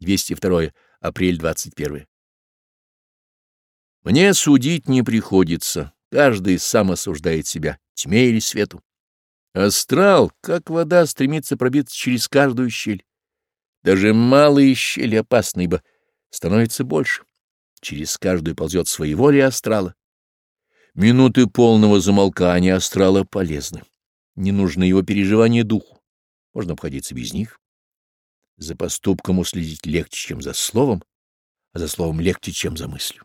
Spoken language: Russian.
202 апрель 21. Мне судить не приходится, каждый сам осуждает себя, тьме или свету. Астрал, как вода, стремится пробиться через каждую щель. Даже малые щели опасны, ибо становится больше. Через каждую ползет своеволие астрала. Минуты полного замолкания астрала полезны. Не нужно его переживание духу. Можно обходиться без них за поступком уследить легче, чем за словом, а за словом легче, чем за мыслью.